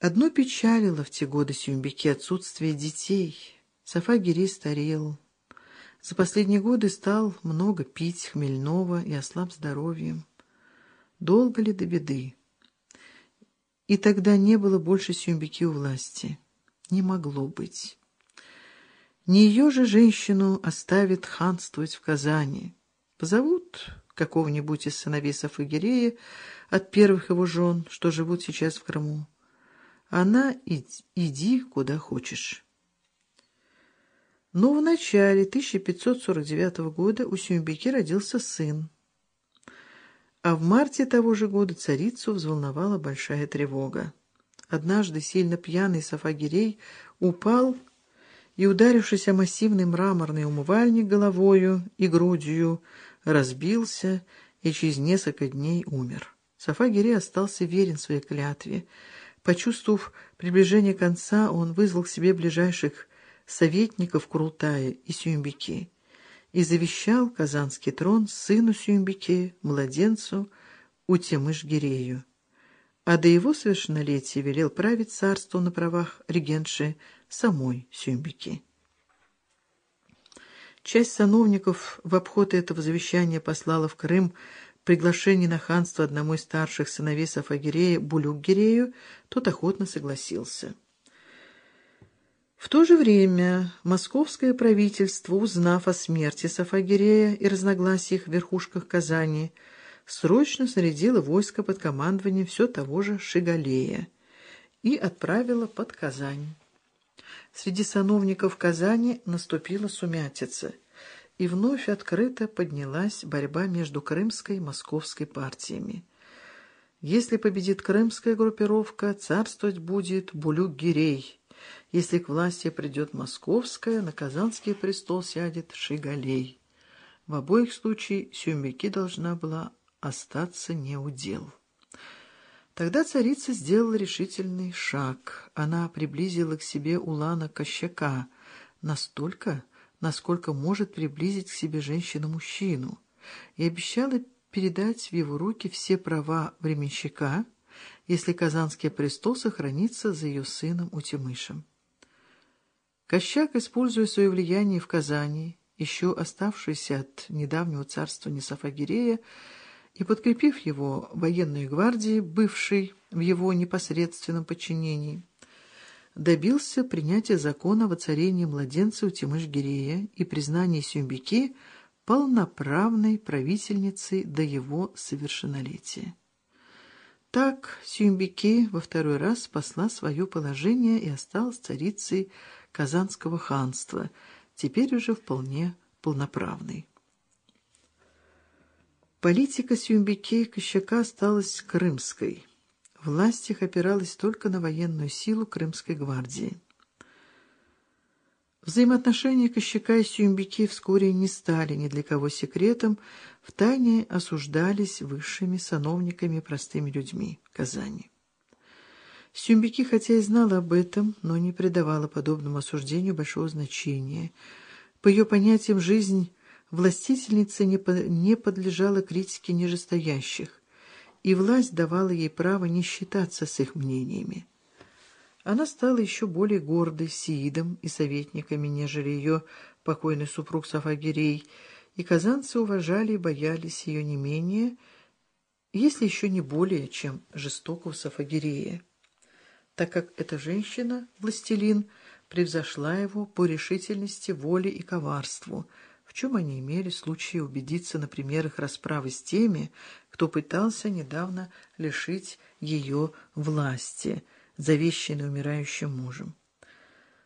Одно печалило в те годы Сюмбике отсутствие детей. Сафа старел. За последние годы стал много пить хмельного и ослаб здоровьем. Долго ли до беды? И тогда не было больше Сюмбики у власти. Не могло быть. Не ее же женщину оставит ханствовать в Казани. Позовут какого-нибудь из сыновей Сафагирея от первых его жен, что живут сейчас в Крыму. Она иди куда хочешь. Но в начале 1549 года у Сюмбеки родился сын. А в марте того же года царицу взволновала большая тревога. Однажды сильно пьяный Сафагирей упал и, ударившись о массивный мраморный умывальник головою и грудью, разбился и через несколько дней умер. Сафагирей остался верен своей клятве — Почувствовав приближение конца, он вызвал к себе ближайших советников Курултая и Сюмбики и завещал казанский трон сыну Сюмбики, младенцу Утемыш-Гирею, а до его совершеннолетия велел править царству на правах регенши самой Сюмбики. Часть сановников в обход этого завещания послала в Крым приглашение на ханство одному из старших сыновей Сафагирея Булюк-Гирею, тот охотно согласился. В то же время московское правительство, узнав о смерти Сафагирея и разногласиях в верхушках Казани, срочно снарядило войско под командованием все того же Шигалея и отправило под Казань. Среди сановников Казани наступила сумятица – и вновь открыто поднялась борьба между крымской и московской партиями. Если победит крымская группировка, царствовать будет Булюк-Гирей. Если к власти придет московская, на Казанский престол сядет Шигалей. В обоих случаях Сюмбеки должна была остаться неудел. Тогда царица сделала решительный шаг. Она приблизила к себе Улана Кощака настолько, насколько может приблизить к себе женщина-мужчину, и обещала передать в его руки все права временщика, если Казанский престол сохранится за ее сыном Утимышем. Кощак, используя свое влияние в Казани, еще оставшееся от недавнего царства Несафагирея, и подкрепив его военной гвардией, бывшей в его непосредственном подчинении, добился принятия закона о воцарении младенца у Тимыш-Гирея и признания Сюмбики полноправной правительницей до его совершеннолетия. Так Сюмбики во второй раз спасла свое положение и осталась царицей Казанского ханства, теперь уже вполне полноправной. Политика Сюмбики Кощака осталась крымской – Власть их опиралась только на военную силу Крымской гвардии. Взаимоотношения Кощака и Сюмбики вскоре не стали ни для кого секретом, втайне осуждались высшими сановниками и простыми людьми Казани. Сюмбики, хотя и знала об этом, но не придавала подобному осуждению большого значения. По ее понятиям, жизнь властительницы не подлежала критике нижестоящих и власть давала ей право не считаться с их мнениями. Она стала еще более гордой Сиидом и советниками, нежели ее покойный супруг Сафагирей, и казанцы уважали и боялись ее не менее, если еще не более, чем жестокого Сафагирея, так как эта женщина, властелин, превзошла его по решительности, воле и коварству — в чем они имели случай убедиться на примерах расправы с теми, кто пытался недавно лишить ее власти, завещанной умирающим мужем.